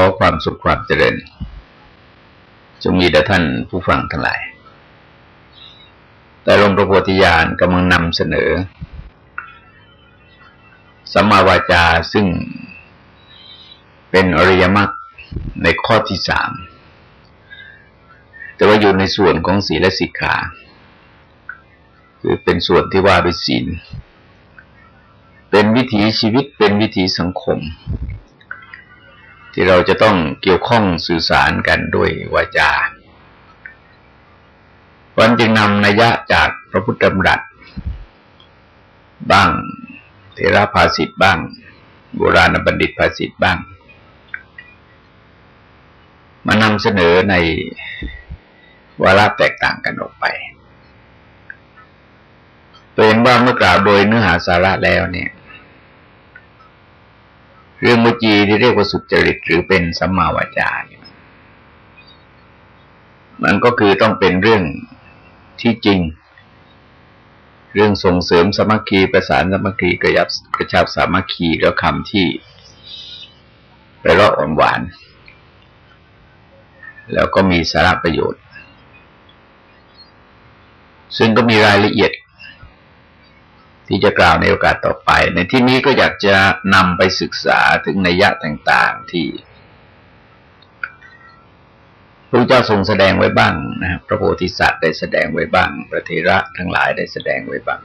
อความสุขความเจริญจงมีแด่ท่านผู้ฟังทั้งหลาย แต่หลวงพระโพธิญาณกำลังนำเสนอสัมมาวาจาซึ่งเป็นอริยมรรคในข้อที่สาม แต่ว่าอยู่ในส่วนของศีลและสิกขา คือเป็นส่วนที่ว่าด้วยศีล เป็นวิถีชีวิตเป็นวิถีสังคม ที่เราจะต้องเกี่ยวข้องสื่อสารกันด้วยวาจาวันจึงนำนัยยะจากพระพุทธธรรมรัตบ้างเทระภาสิทธ์บ้าง โบราณบัณฑิตภาสิทธ์บ้าง มานำเสนอในวาระแตกต่างกันออกไปเป็นว่าเมื่อกล่าวโดยเนื้อหาสาระแล้วเนี่ย เรื่องมุจีที่เรียกว่าสุจริตหรือเป็นสัมมาวาจาเนี่ยมันก็คือต้องเป็นเรื่องที่จริง เรื่องส่งเสริมสมัคคีประสานสมัคคีกระยับกระชับสามัคคีแล้วคำที่ไปรออ่อนหวาน แล้วก็มีสาระประโยชน์ ซึ่งก็มีรายละเอียด ที่จะกล่าวในโอกาสต่อไป ในที่นี้ก็อยากจะนำไปศึกษาถึงนัยยะต่างๆที่พระเจ้าทรงแสดงไว้บ้างนะพระโพธิสัตว์ได้แสดงไว้บ้าง พระเทระทั้งหลายได้แสดงไว้บ้าง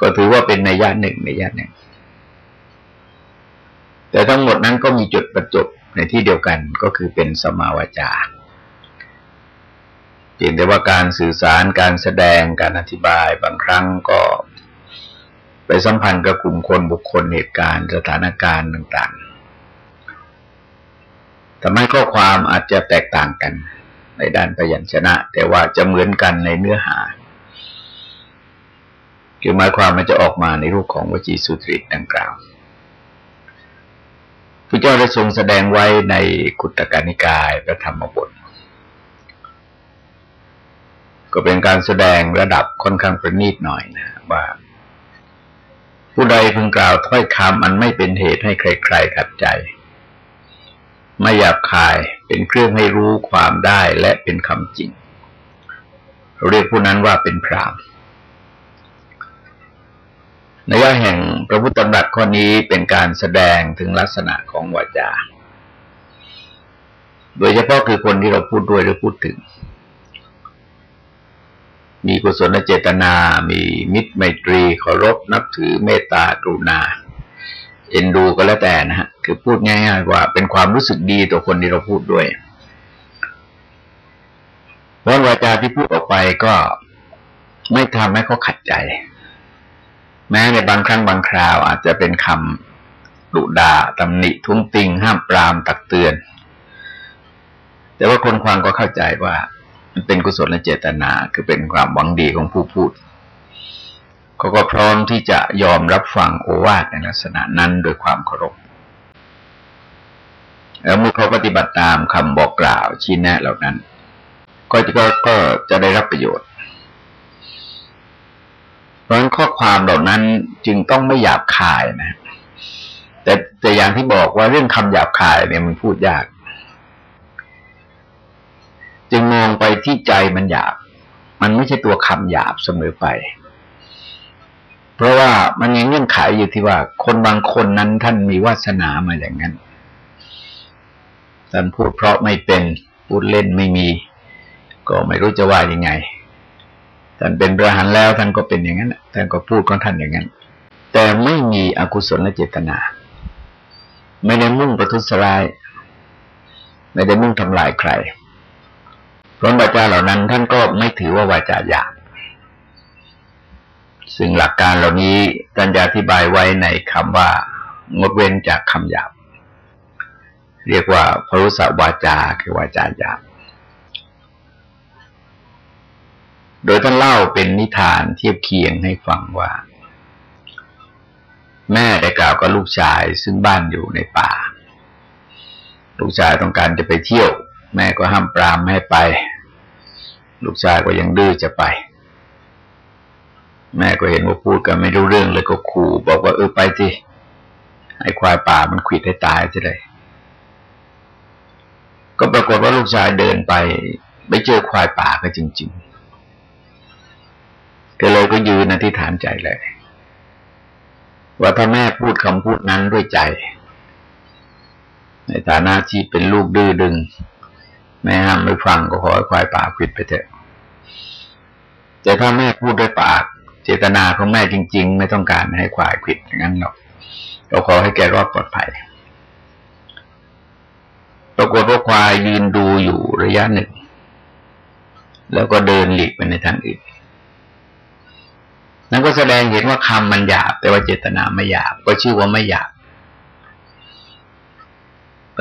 ก็ถือว่าเป็นนญาติหนึ่งนญาติหนึ่ง แต่ทั้งหมดนั้นก็มีจุดประจบในที่เดียวกันก็คือเป็นสมาวจา เห็นแต่ว่าการสื่อสารการแสดงการอธิบายบางครั้งก็ไปสัมพันธ์กับกลุ่มคนบุคคลเหตุการณ์สถานการณ์ต่างๆทำให้ข้อความอาจจะแตกต่างกัน ในด้านพยัญชนะ แต่ว่าจะเหมือนกันในเนื้อหา คือหมายความมันจะออกมาในรูปของวจีสุตริตดังกล่าวพระเจ้าได้ทรงแสดงไว้ในกุตกานิกายพระธรรมบท ก็เป็นการแสดงระดับค่อนข้างประณีตหน่อยนะว่า ผู้ใดพึงกล่าวถ้อยคำอันไม่เป็นเหตุให้ใครๆขัดใจ ไม่หยาบคายเป็นเครื่องให้รู้ความได้และเป็นคำจริง เราเรียกผู้นั้นว่าเป็นพรามในย่อแห่งพระพุทธธรรมรัตข้อนี้เป็นการแสดงถึงลักษณะของวาจา โดยเฉพาะคือคนที่เราพูดด้วยหรือพูดถึง มีกุศลเจตนา มีมิตรไมตรีเคารพนับถือเมตตากรุณา เอ็นดูก็แล้วแต่นะฮะ คือพูดง่ายๆว่า เป็นความรู้สึกดีต่อคนที่เราพูดด้วยเพราะวาจาที่พูดออกไปก็ไม่ทำให้เขาขัดใจ แม้ในบางครั้งบางคราว อาจจะเป็นคำดุดาตำหนิทุ้งติง ห้ามปรามตักเตือน แต่ว่าคนฟังก็เข้าใจว่า มันเป็นกุศลและเจตนาคือเป็นความหวังดีของผู้พูดเขาก็พร้อมที่จะยอมรับฟังโอวาทในลักษณะนั้นโดยความเคารพแล้วเมื่อเขาปฏิบัติตามคำบอกกล่าวชี้แนะเหล่านั้น ก็จะก็ก็จะได้รับประโยชน์ เพราะฉะนั้นข้อความเหล่านั้นจึงต้องไม่หยาบคายนะแต่แต่อย่างที่บอกว่าเรื่องคำหยาบคายเนี่ยมันพูดยาก จึงมองไปที่ใจมันหยาบ มันไม่ใช่ตัวคำหยาบเสมอไป เพราะว่ามันมีเงื่อนไขอยู่ที่ว่า คนบางคนนั้นท่านมีวาสนามาอย่างนั้นท่านพูดเพราะไม่เป็นพูดเล่นไม่มี ก็ไม่รู้จะว่ายังไงท่านเป็นพระหันแล้วท่านก็เป็นอย่างนั้นท่านก็พูดของท่านอย่างนั้น แต่ไม่มีอกุศลเจตนา ไม่ได้มุ่งประทุษร้าย ไม่ได้มุ่งทำลายใคร พราะวาจาเหล่านั้นท่านก็ไม่ถือว่าวาจาหยาบซึ่งหลักการเหล่านี้ตัญญาธิบายไว้ในคำว่างดเว้นจากคำหยาบ เรียกว่าพรุษวาจาคือวาจาหยาบ โดยท่านเล่าเป็นนิทานเทียบเคียงให้ฟังว่า แม่ได้กล่าวกับลูกชายซึ่งบ้านอยู่ในป่า ลูกชายต้องการจะไปเที่ยวแม่ก็ห้ามปรามไม่ให้ไป ลูกชายก็ยังดื้อจะไป แม่ก็เห็นว่าพูดกันไม่รู้เรื่องเลยก็ขู่บอกว่าเออไปสิไอ้ควายป่ามันขิดให้ตายจะเลย ก็ปรากฏว่าลูกชายเดินไป ไปเจอควายป่าก็จริงๆก็เลยก็ยืนอธิษฐานใจเลย ว่าถ้าแม่พูดคำพูดนั้นด้วยใจ ในฐานะที่เป็นลูกดื้อดึง แม่ห้ามไม่ฟังก็ขอให้ควายป่าขิดไปเถอะแต่ถ้าแม่พูดด้วยปาก เจตนาของแม่จริง ๆ ไม่ต้องการให้ควายขิดอย่างนั้นหรอกเราขอให้แกรอดปลอดภัยปรากฏว่าควายยืนดูอยู่ระยะหนึ่ง แล้วก็เดินหลีกไปในทางอื่นนั่นก็แสดงเห็นว่าคำมันหยาบ แต่ว่าเจตนาไม่หยาบ ก็ชื่อว่าไม่หยาบ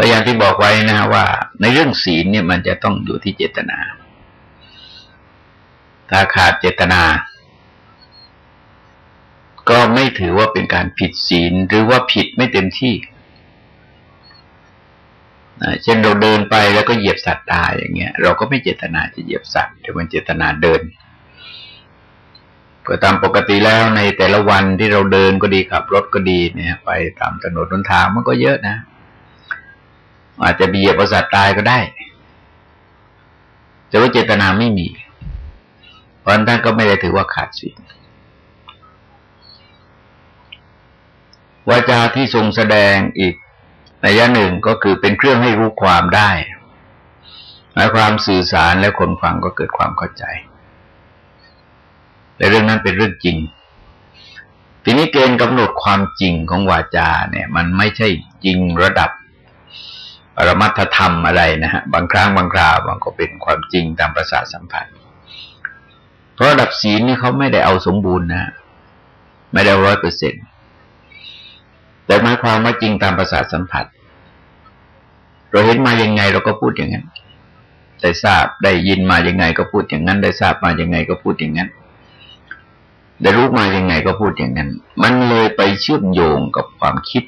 ก็อย่างที่บอกไว้นะว่า ในเรื่องศีลเนี่ยมันจะต้องอยู่ที่เจตนา ถ้าขาดเจตนา ก็ไม่ถือว่าเป็นการผิดศีลหรือว่าผิดไม่เต็มที่เช่นเราเดินไปแล้วก็เหยียบสัตว์ตายอย่างเงี้ย เราก็ไม่เจตนาจะเหยียบสัตว์แต่มันเจตนาเดินก็ตามปกติแล้วในแต่ละวันที่เราเดินก็ดีขับรถก็ดีเนี่ย ไปตามถนนทนทางมันก็เยอะนะ อาจจะเบียบสัตว์ตายก็ได้ แต่ว่าเจตนาไม่มี เพราะนั้นก็ไม่ได้ถือว่าขาดศีลวาจาที่ทรงแสดงอีกในยะหนึ่งก็คือเป็นเครื่องให้รู้ความได้หมายความสื่อสารและคนฟังก็เกิดความเข้าใจแต่เรื่องนั้นเป็นเรื่องจริง ทีนี้เกณฑ์กำหนดความจริงของวาจาเนี่ย มันไม่ใช่จริงระดับ ปรมัตธรรมอะไรนะฮะบางครั้งบางคราวมันก็เป็นความจริงตามประสาทสัมผัส เพราะระดับศีลนี่เขาไม่ได้เอาสมบูรณ์นะไม่ได้ร้อยเปอร์เซ็นต์แต่หมายความว่าจริงตามประสาทสัมผัส เราเห็นมายังไงเราก็พูดอย่างนั้นได้ทราบได้ยินมายังไงก็พูดอย่างนั้น ได้ทราบมายังไงก็พูดอย่างนั้น ได้รู้มายังไงก็พูดอย่างนั้น มันเลยไปเชื่อมโยงกับความคิด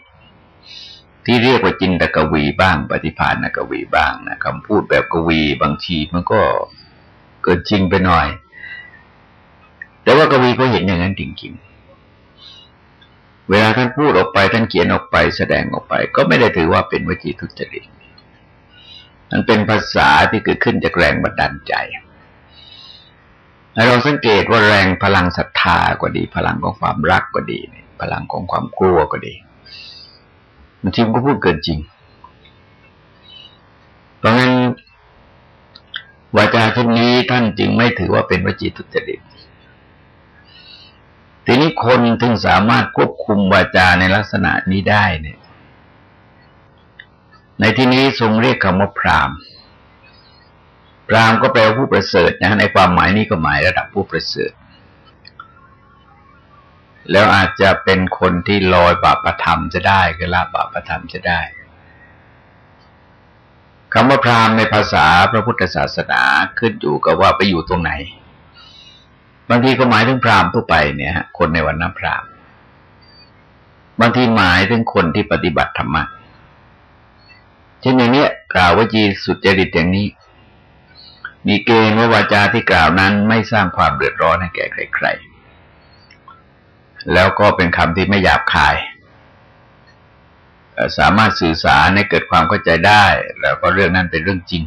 ที่เรียกว่าจินตกวีบ้าง ปฏิภาณกวีบ้างนะคำพูดแบบกวีบางทีมันก็เกิดจริงไปหน่อย แต่ว่ากวีก็เห็นอย่างนั้นจริงๆ เวลาท่านพูดออกไปท่านเขียนออกไปแสดงออกไป ก็ไม่ได้ถือว่าเป็นวิจีทุจริตมันเป็นภาษาที่เกิดขึ้นจากแรงบันดาลใจเราสังเกตว่าแรงพลังศรัทธาก็ดี พลังของความรักก็ดี พลังของความกลัวก็ดี มันทีมก็พูดเกินจริง เพราะงั้นวาจาเช่นนี้ท่านจึงไม่ถือว่าเป็นวจีทุจริต ทีนี้คนถึงสามารถควบคุมวาจาในลักษณะนี้ได้เนี่ย ในที่นี้ทรงเรียกคำว่าพรามพรามก็แปลว่าผู้ประเสริฐนะในความหมายนี้ก็หมายระดับผู้ประเสริฐ แล้วอาจจะเป็นคนที่ลอยบาปธรรมจะได้ก็ละบาปธรรมจะได้คำว่าพรามในภาษาพระพุทธศาสนาขึ้นอยู่กับว่าไปอยู่ตรงไหน บางทีก็หมายถึงพราหมณ์ทั่วไปเนี่ยคนในวันน้ำพราหมณ์บางทีหมายถึงคนที่ปฏิบัติธรรมะเช่นอย่างนี้กล่าวว่าจีสุจริตอย่างนี้ มีเกณฑ์ว่าวาจาที่กล่าวนั้นไม่สร้างความเดือดร้อนให้แก่ใครๆ แล้วก็เป็นคำที่ไม่หยาบคาย สามารถสื่อสารให้เกิดความเข้าใจได้ แล้วก็เรื่องนั้นเป็นเรื่องจริง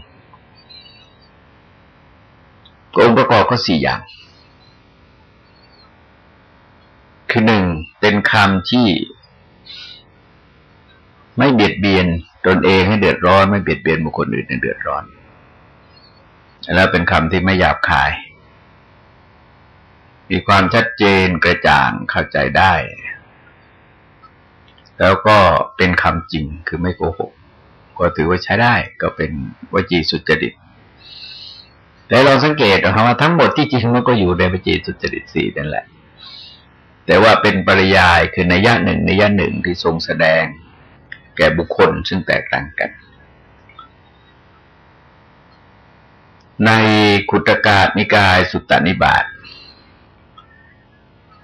องค์ประกอบก็สี่อย่าง คือหนึ่งเป็นคำที่ไม่เบียดเบียนตนเองให้เดือดร้อน ไม่เบียดเบียนบุคคลอื่นให้เดือดร้อน แล้วเป็นคำที่ไม่หยาบคาย มีความชัดเจนกระจ่างเข้าใจได้ แล้วก็เป็นคำจริงคือไม่โกหก ก็ถือว่าใช้ได้ก็เป็นวจีสุจริต แต่เราสังเกตนะครับว่าทั้งหมดที่จริงมันก็อยู่ในวจีสุจริตสี่นั่นแหละ แต่ว่าเป็นปริยายคือในย่าหนึ่งในย่าหนึ่งที่ทรงแสดง แก่บุคคลซึ่งแตกต่างกันในขุตกาศนิกายสุตตนิบาต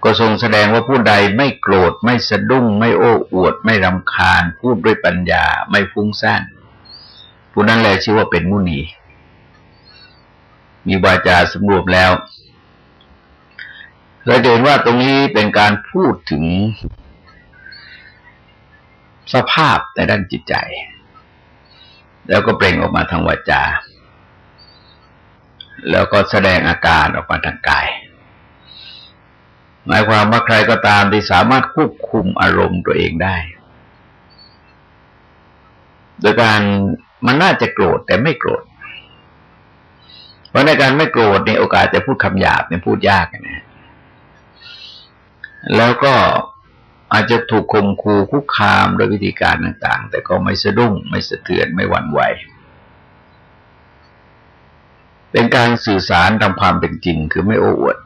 ก็ทรงแสดงว่าผู้ใดไม่โกรธไม่สะดุ้ง ไม่โอ้อวด ไม่รำคาญ พูดด้วยปัญญา ไม่ฟุ้งซ่านผู้นั้นแหละชื่อว่าเป็นมุนี มีวาจาสมรวมแล้วเราเห็นว่าตรงนี้เป็นการพูดถึง สภาพในด้านจิตใจ แล้วก็เปล่งออกมาทางวาจา แล้วก็แสดงอาการออกมาทางกาย หมายความว่าใครก็ตามที่สามารถควบคุมอารมณ์ตัวเองได้ โดยการมันน่าจะโกรธแต่ไม่โกรธ เพราะในการไม่โกรธในโอกาสจะพูดคำหยาบเนี่ยพูดยากนะแล้วก็อาจจะถูกข่มขู่คุกคามโดยวิธีการต่างๆ แต่ก็ไม่สะดุ้ง ไม่สะเทือนไม่หวั่นไหว เป็นการสื่อสารตามความเป็นจริงคือไม่โอ้อวด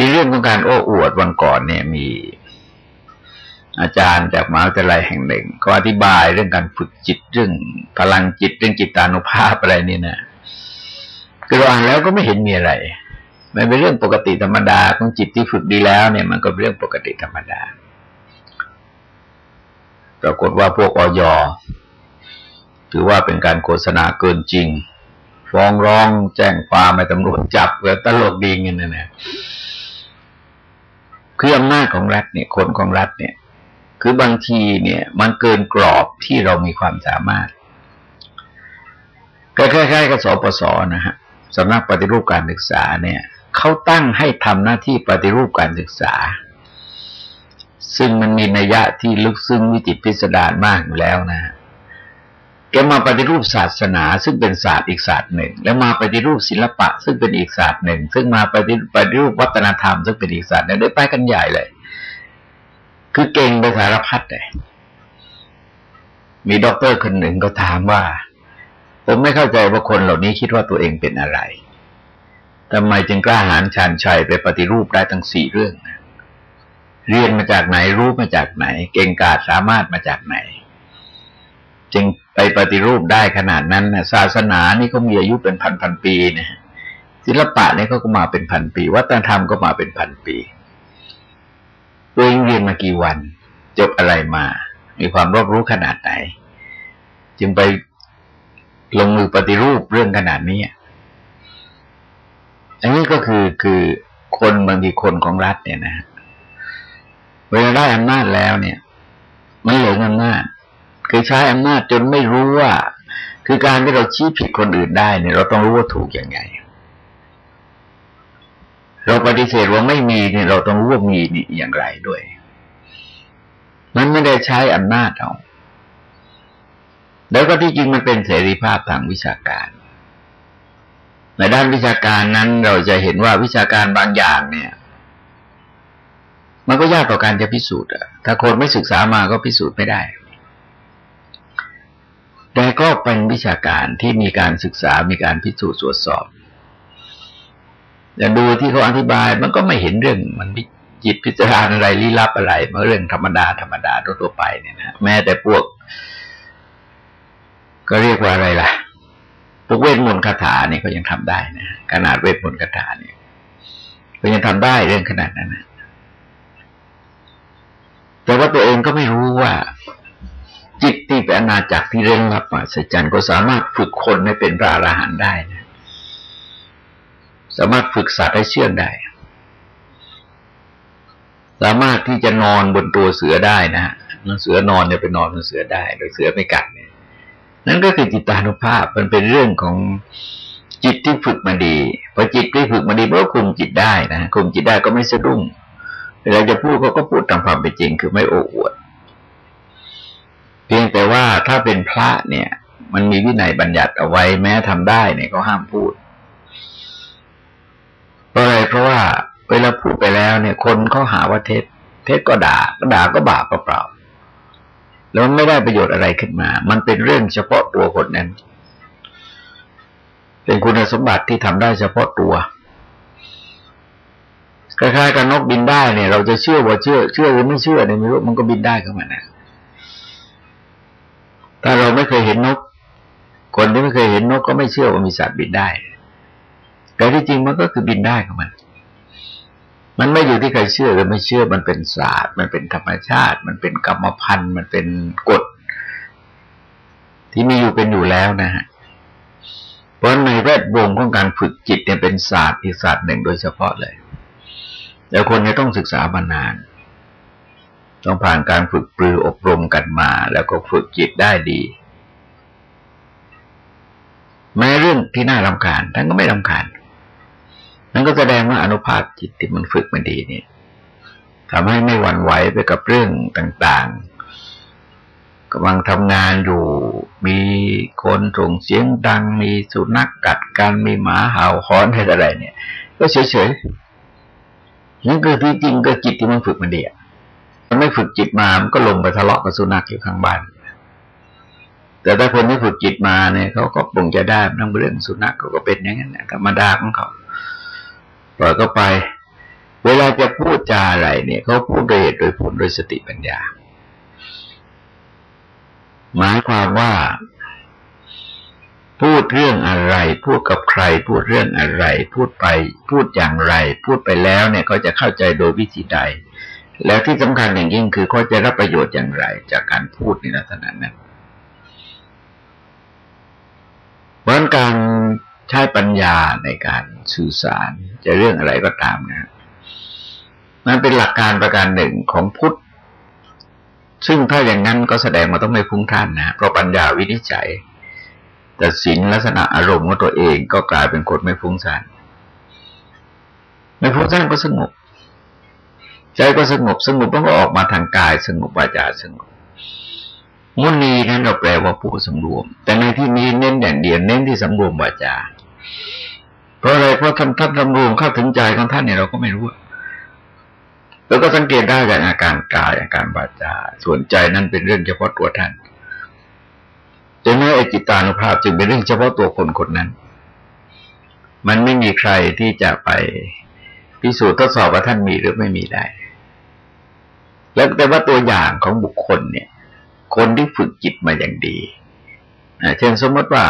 ที่เรื่องของการโอ้อวดวันก่อนเนี่ยมีอาจารย์จากมหาวิทยาลัยแห่งหนึ่ง ก็อธิบายเรื่องการฝึกจิตเรื่องพลังจิตเรื่องจิตตานุภาพอะไรนี่นะคือเรอ่านแล้วก็ไม่เห็นมีอะไร มันเป็นเรื่องปกติธรรมดาของจิตที่ฝึกดีแล้วเนี่ย มันก็เป็นเรื่องปกติธรรมดา ปรากฏว่าพวกออยถือว่าเป็นการโฆษณาเกินจริง ฟ้องร้องแจ้งความให้ตำรวจจับแล้วตลกดีเงี้ยนะ คืออำนาจของรัฐเนี่ยคนของรัฐเนี่ย คือบางทีเนี่ย มันเกินกรอบที่เรามีความสามารถคล้ายๆกับสปสนะฮะสำนักปฏิรูปการศึกษาเนี่ยเขาตั้งให้ทำหน้าที่ปฏิรูปการศึกษา ซึ่งมันมีนัยยะที่ลึกซึ้งวิจิตรพิสดารมากอยู่แล้วนะ แกมาปฏิรูปศาสนา ซึ่งเป็นศาสตร์อีกศาสตร์หนึ่ง แล้วมาปฏิรูปศิลปะ ซึ่งเป็นอีกศาสตร์หนึ่ง ซึ่งมาปฏิปฏิรูปวัฒนธรรม ซึ่งเป็นอีกศาสตร์หนึ่งได้ไปกันใหญ่เลย คือเก่งไปสารพัดเลยมีด็อกเตอร์คนหนึ่งก็ถามว่า ผมไม่เข้าใจว่าคนเหล่านี้คิดว่าตัวเองเป็นอะไรทำไมจึงกล้าหาญชาญชัยไปปฏิรูปได้ทั้งสี่เรื่อง เรียนมาจากไหนรู้มาจากไหน เก่งกาจสามารถมาจากไหน จึง ไปปฏิรูปได้ขนาดนั้นนะศาสนานี่ก็มีอายุเป็นพันพันปีนะศิลปะนี่ก็มาเป็นพันปี วัฒนธรรมก็มาเป็นพันปีตัวเองเรียนมากี่วัน จบอะไรมา มีความรอบรู้ขนาดไหน จึงไปลงมือปฏิรูปเรื่องขนาดนี้อันนี้ก็คือคือคนบางทีคนของรัฐเนี่ยนะเวลาได้อำนาจแล้วเนี่ย มันหลงอำนาจ คือใช้อำนาจจนไม่รู้ว่า คือการที่เราชี้ผิดคนอื่นได้เนี่ยเราต้องรู้ว่าถูกอย่างไง เราปฏิเสธว่าไม่มีเนี่ยเราต้องรู้ว่ามีนี่อย่างไรด้วย มันไม่ได้ใช้อำนาจเอาแล้วก็ที่จริงมันเป็นเสรีภาพทางวิชาการ ในด้านวิชาการนั้นเราจะเห็นว่าวิชาการบางอย่างเนี่ย มันก็ยากต่อการจะพิสูจน์อะถ้าคนไม่ศึกษามาก็พิสูจน์ไม่ได้ แต่ก็เป็นวิชาการที่มีการศึกษา มีการพิสูจน์ตรวจสอบอย่าดูที่เขาอธิบายมันก็ไม่เห็นเรื่องมันจิตพิจารณาอะไรลี้ลับอะไรมาเรื่องธรรมดาธรรมดาทั่วไปเนี่ยนะแม้แต่พวก ก็เรียกว่าอะไรล่ะพวกเวทมนต์คาถาเนี่ยก็ยังทำได้นะขนาดเวทมนต์คาถาเนี่ยก็ยังทำได้เรื่องขนาดนั้นนะแต่ว่าตัวเองก็ไม่รู้ว่า จิตที่เป็นอาณาจักรที่เร่งรับมาสัจจันก็สามารถฝึกคนให้เป็นพระอรหันต์ได้นะสามารถฝึกสัตว์ให้เชื่องได้ สามารถที่จะนอนบนตัวเสือได้นะฮะเสือนอนเนี่ยไปนอนบนเสือได้ โดยเสือไม่กัดเนี่ย นั่นก็คือจิตตานุภาพมันเป็นเรื่องของจิตที่ฝึกมาดีพอจิตที่ฝึกมาดีมันก็คุมจิตได้นะคุมจิตได้ก็ไม่สะดุ้งเวลาจะพูดเขาก็พูดตามความเป็นจริง คือไม่โอ้อวด เพียงแต่ว่าถ้าเป็นพระเนี่ย มันมีวินัยบัญญัติเอาไว้แม้ทำได้เนี่ยก็ห้ามพูดเพราะอะไรเพราะว่าเวลาพูดไปแล้วเนี่ย คนเขาหาว่าเท็จ เท็จก็ด่าก็ด่าก็บาปเปล่าแล้วมันไม่ได้ประโยชน์อะไรขึ้นมา มันเป็นเรื่องเฉพาะตัวคนนั้น เป็นคุณสมบัติที่ทำได้เฉพาะตัวคล้ายๆกับนกบินได้เนี่ย เราจะเชื่อว่าเชื่อ เชื่อหรือไม่เชื่อเนี่ยไม่รู้มันก็บินได้เข้ามานะ ถ้าเราไม่เคยเห็นนก คนที่ไม่เคยเห็นนกก็ไม่เชื่อว่ามีสัตว์บินได้ แต่ที่จริงมันก็คือบินได้ของมัน มันไม่อยู่ที่ใครเชื่อหรือไม่เชื่อมันเป็นศาสตร์ มันเป็นธรรมชาติ มันเป็นกรรมพันธุ์ มันเป็นกฎ ที่มีอยู่เป็นอยู่แล้วนะฮะเพราะในแวดวงของการฝึกจิตเนี่ยเป็นศาสตร์อีกศาสตร์หนึ่งโดยเฉพาะเลย แล้วคนจะต้องศึกษามานาน ต้องผ่านการฝึกปรืออบรมกันมา แล้วก็ฝึกจิตได้ดี แม้เรื่องที่น่ารำคาญท่านก็ไม่รำคาญนั่นก็แสดงว่าอนุภาพจิตที่มันฝึกมันดีเนี่ยทำให้ไม่หวั่นไหวไปกับเรื่องต่างๆกำลังทำงานอยู่ มีคนส่งเสียงดัง มีสุนัขกกัดกันมีหมาเห่าหอนอะไรเนี่ย ก็เฉยๆนั่นก็ที่จริงก็จิตที่มันฝึกมันดีมัน ไม่ฝึกจิตมามันก็ลงไปทะเลาะกับสุนัขอยู่ข้างบ้าน แต่ถ้าคนที่ฝึกจิตมาเนี่ยเขาก็ปรงจะได้นั่งเรื่องสุนัขเขาก็เป็นอย่างนั้นธรรมดาของเขาปล่อยก็ไป เวลาจะพูดจาอะไรเนี่ยเขาพูดโดยเหตุโดยผลโดยสติปัญญา หมายความว่า พูดเรื่องอะไร พูดกับใคร พูดเรื่องอะไร พูดไป พูดอย่างไร พูดไปแล้วเนี่ยเขาจะเข้าใจโดยวิธีใด แล้วที่สำคัญอย่างยิ่งคือเขาจะรับประโยชน์อย่างไร จากการพูดในลักษณะนั้นเพราะการใช้ปัญญาในการสื่อสารจะเรื่องอะไรก็ตามนะมันเป็นหลักการประการหนึ่งของพุทธ ซึ่งถ้าอย่างนั้นก็แสดงมาต้องไม่พุ่งท่านนะเพราะปัญญาวินิจฉัยแต่สินลักษณะอารมณ์ของตัวเองก็กลายเป็นคนไม่ฟุ้งซ่านไม่ฟุ้งซ่านก็สงบ ใจก็สงบสงบมันก็ออกมาทางกาย สงบวาจาสงบมุนีนั้นเราแปลว่าผู้สำรวม แต่ในที่นี้เน้นอย่เดียวเน้นที่สำรวมวาจา เพราะอะไรเพราะท่านท่านสำรวมเข้าถึงใจของท่านเนี่ยเราก็ไม่รู้แล้วก็สังเกตได้จากอาการกายอาการวาจา ส่วนใจนั้นเป็นเรื่องเฉพาะตัวท่านดังนั้นไอจิตานุภาพจึงเป็นเรื่องเฉพาะตัวคนคนนั้น มันไม่มีใครที่จะไปพิสูจน์ทดสอบว่าท่านมีหรือไม่มีได้ แล้วแต่ว่าตัวอย่างของบุคคลเนี่ย คนที่ฝึกจิตมาอย่างดีเช่นสมมติว่า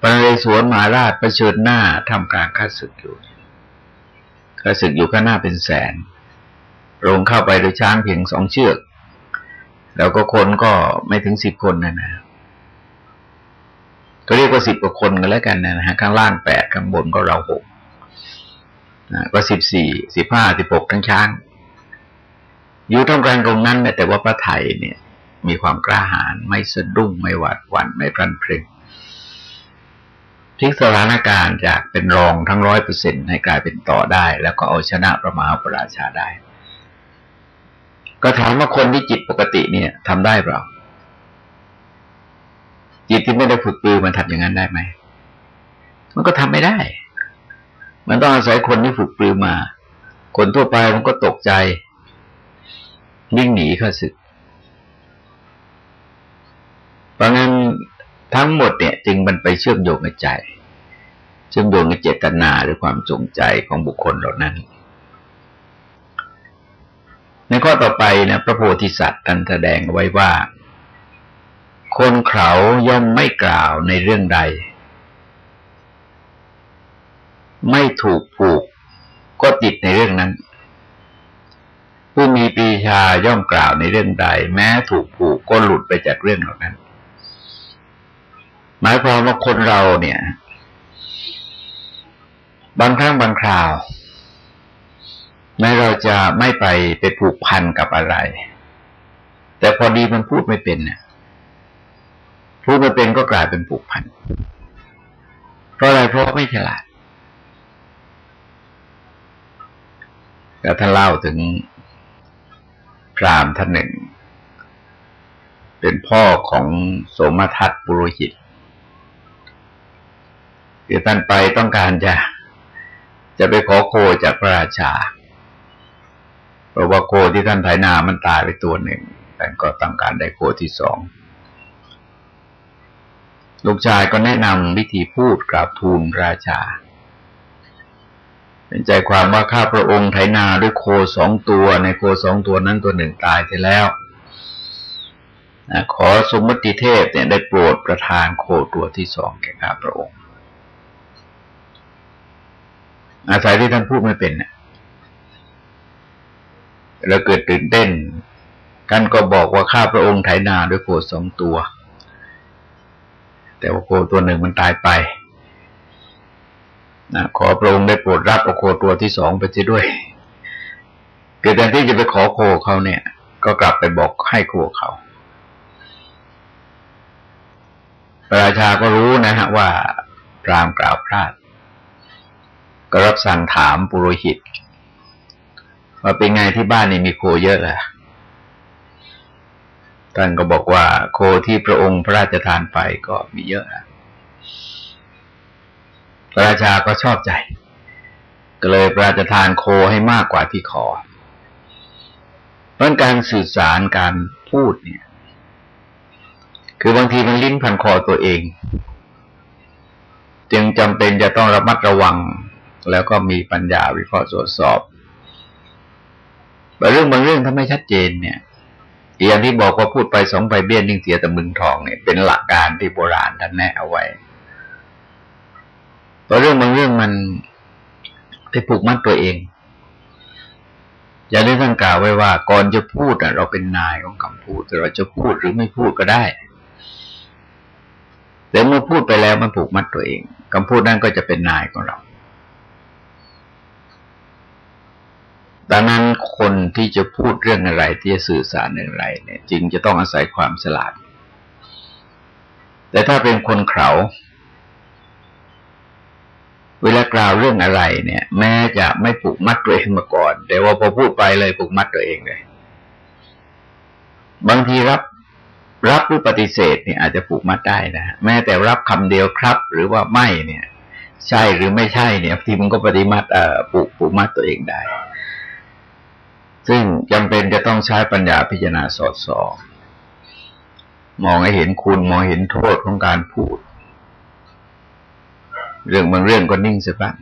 พระนเรศวรมาราชประชิญหน้าทำการฆ่าศึกอยู่ฆ่าศึกอยู่ข้างหน้าเป็นแสนลงเข้าไปโดยช้างเพียงสองเชือก แล้วก็คนก็ไม่ถึงสิบคนนะนะก็เรียกว่าสิบกว่าคนกันแล้วกันนะฮะข้างล่างแปดข้างบนก็เราหกก็สิบสี่สิบห้าสิบหกทั้งช้าง อยู่ท่ามกลางตรงนั้นแต่ว่าพระไทยเนี่ยมีความกล้าหาญไม่สะดุ้งไม่หวาดหวั่นไม่พลันเพลงพลิกสถานการณ์จากเป็นรองทั้งร้อยเปอร์เซ็นต์ให้กลายเป็นต่อได้ แล้วก็เอาชนะประมาประราชาได้ ก็ถามว่าคนที่จิตปกติเนี่ยทำได้เปล่า จิตที่ไม่ได้ฝึกปือมันทำอย่างนั้นได้ไหม มันก็ทำไม่ได้ มันต้องอาศัยคนที่ฝึกปลือมา คนทั่วไปมันก็ตกใจ วิ่งหนีข้าศึก เพราะงั้นทั้งหมดเนี่ยจึงมันไปเชื่อมโยงกับใจ เชื่อมโยงกับเจตนาหรือความจงใจของบุคคลเหล่านั้น ในข้อต่อไปนะพระโพธิสัตว์ท่านแสดงไว้ว่า คนเขาย่อมไม่กล่าวในเรื่องใด ไม่ถูกผูกก็ติดในเรื่องนั้น ผู้มีปีชาย่อมกล่าวในเรื่องใด แม้ถูกผูกก็หลุดไปจากเรื่องเหล่านั้น หมายความว่าคนเราเนี่ย บางครั้งบางคราวแม้เราจะไม่ไปไปผูกพันกับอะไร แต่พอดีมันพูดไม่เป็นเนี่ยพูดไม่เป็นก็กลายเป็นผูกพันเพราะอะไรเพราะไม่ฉลาดก็ถ้าเล่าถึง พราหมณ์ท่านหนึ่ง เป็นพ่อของสมทัตปุโรหิตคือท่านไปต้องการจะจะไปขอโคจากพระราชาเพราะว่าโคที่ท่านไถนามันตายไปตัวหนึ่งท่านก็ต้องการได้โคที่สองลูกชายก็แนะนำวิธีพูดกราบทูลราชา เป็นใจความว่าข้าพระองค์ไถนาด้วยโคสองตัวในโคสองตัวนั้นตัวหนึ่งตายไปแล้วขอสมมติเทพเนี่ยได้โปรดประทานโคตัวที่สองแก่ข้าพระองค์ อาศัยที่ท่านพูดไม่เป็นเนี่ยเราเกิดตื่นเต้นกันก็บอกว่าข้าพระองค์ไถนาด้วยโคสองตัว แต่ว่าโคตัวหนึ่งมันตายไป นะขอพระองค์ได้โปรดรับโอโคตัวที่สองไปด้วยเกิดแทนที่จะไปขอโคเขาเนี่ย ก็กลับไปบอกให้โคเขาพระราชาก็รู้นะฮะว่ารามกล่าวพลาด ก็รับสั่งถามปุโรหิต ว่าเป็นไงที่บ้านนี่มีโคเยอะแหละท่านก็บอกว่าโคที่พระองค์พระราชทานไปก็มีเยอะนะ พระราชาก็ชอบใจ ก็เลยพระราชทานโคให้มากกว่าที่ขอ เพราะการสื่อสารการพูดเนี่ย คือบางทีมันลิ้นพันคอตัวเอง จึงจำเป็นจะต้องระมัดระวัง แล้วก็มีปัญญาวิเคราะห์ตรวจสอบแต่เรื่องบางเรื่องถ้าไม่ชัดเจนเนี่ยอย่างที่บอกว่าพูดไปสองใบเบี้ยนิ่งเสียแต่มึงทองเนี่ยเป็นหลักการที่โบราณท่านแนะเอาไว้ เพราะเรื่องบางเรื่องมันไปผูกมัดตัวเอง อย่างที่ท่านกล่าวไว้ว่า ก่อนจะพูดเราเป็นนายของคำพูดแต่เราจะพูดหรือไม่พูดก็ได้ แต่เมื่อพูดไปแล้วมันผูกมัดตัวเองคำพูดนั่นก็จะเป็นนายของเราดังนั้นคนที่จะพูดเรื่องอะไรที่จะสื่อสารเรื่องอะไรเนี่ย จึงจะต้องอาศัยความฉลาด แต่ถ้าเป็นคนเขา เวลากล่าวเรื่องอะไร เนี่ย แม้จะไม่ผูกมัดตัวเองมาก่อน แต่ว่าพอพูดไปเลยผูกมัดตัวเองเลย บางทีรับรับหรือปฏิเสธเนี่ยอาจจะผูกมัดได้นะแม้แต่รับคำเดียวครับ หรือว่าไม่เนี่ย ใช่หรือไม่ใช่เนี่ยทีมันก็ปฏิมัดเอ่อผูกผูกมัดตัวเองได้ ซึ่งจำเป็นจะต้องใช้ปัญญาพิจารณาสอดส่องมองให้เห็นคุณมองเห็นโทษของการพูด เรื่องบางเรื่องก็นิ่งเสียบ้าง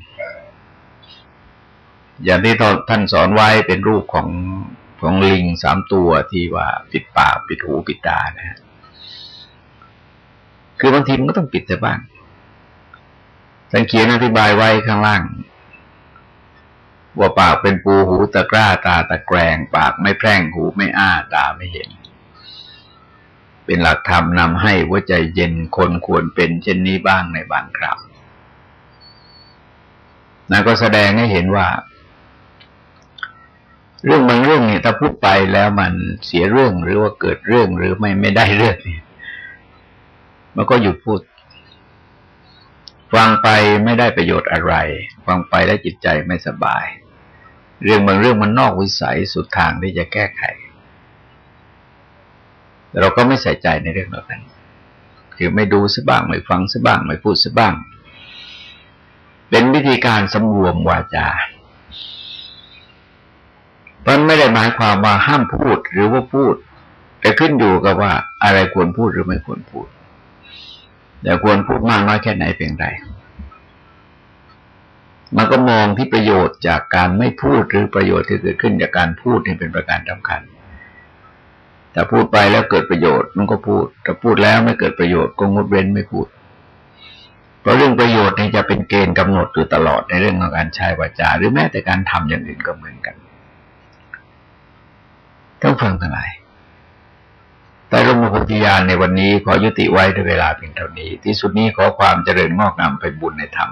อย่างที่ท่านสอนไว้เป็นรูปของของลิงสามตัวที่ว่าปิดปากปิดหูปิดตานะฮะคือบางทีมันก็ต้องปิดเสียบ้างสังเกตอธิบายไว้ข้างล่าง ว่าปากเป็นปูหูตะกร้าตาตะแกรง ปากไม่แพร่งหูไม่อ้าตาไม่เห็น เป็นหลักธรรมนำให้ว่าใจเย็นคนควรเป็นเช่นนี้บ้างในบางคราว นั่นก็แสดงให้เห็นว่า เรื่องบางเรื่องเนี่ยถ้าพูดไปแล้วมันเสียเรื่องหรือว่าเกิดเรื่องหรือไม่ไม่ได้เรื่องเนี่ยมันก็หยุดพูด ฟังไปไม่ได้ประโยชน์อะไร ฟังไปแล้วจิตใจไม่สบาย เรื่องบางเรื่องมันนอกวิสัยสุดทางที่จะแก้ไขแต่เราก็ไม่ใส่ใจในเรื่องเหล่านั้นคือไม่ดูซะบ้าง ไม่ฟังซะบ้าง ไม่พูดซะบ้าง เป็นวิธีการสำรวมวาจามันไม่ได้หมายความว่าห้ามพูดหรือว่าพูด แต่ขึ้นอยู่กับว่าอะไรควรพูดหรือไม่ควรพูด แต่ควรพูดมากน้อยแค่ไหนเพียงใดมันก็มองที่ประโยชน์จากการไม่พูดหรือประโยชน์ที่เกิดขึ้นจากการพูดนี่เป็นประการสำคัญถ้าพูดไปแล้วเกิดประโยชน์มันก็พูดถ้าพูดแล้วไม่เกิดประโยชน์ก็งดเว้นไม่พูด เพราะเรื่องประโยชน์นี่จะเป็นเกณฑ์กำหนดอยู่ตลอดในเรื่องของการใช้วาจา หรือแม้แต่การทำอย่างอื่นก็เหมือนกันต้องฟังทั้งหลายแต่ร่มโพธิญาณในวันนี้ขอยุติไว้ด้วยเวลาเพียงเท่านี้ ที่สุดนี้ขอความเจริญงอกงามไปบุญในธรรม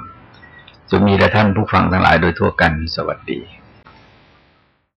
จะมีแด่ท่านผู้ฟังทั้งหลายโดยทั่วกันสวัสดี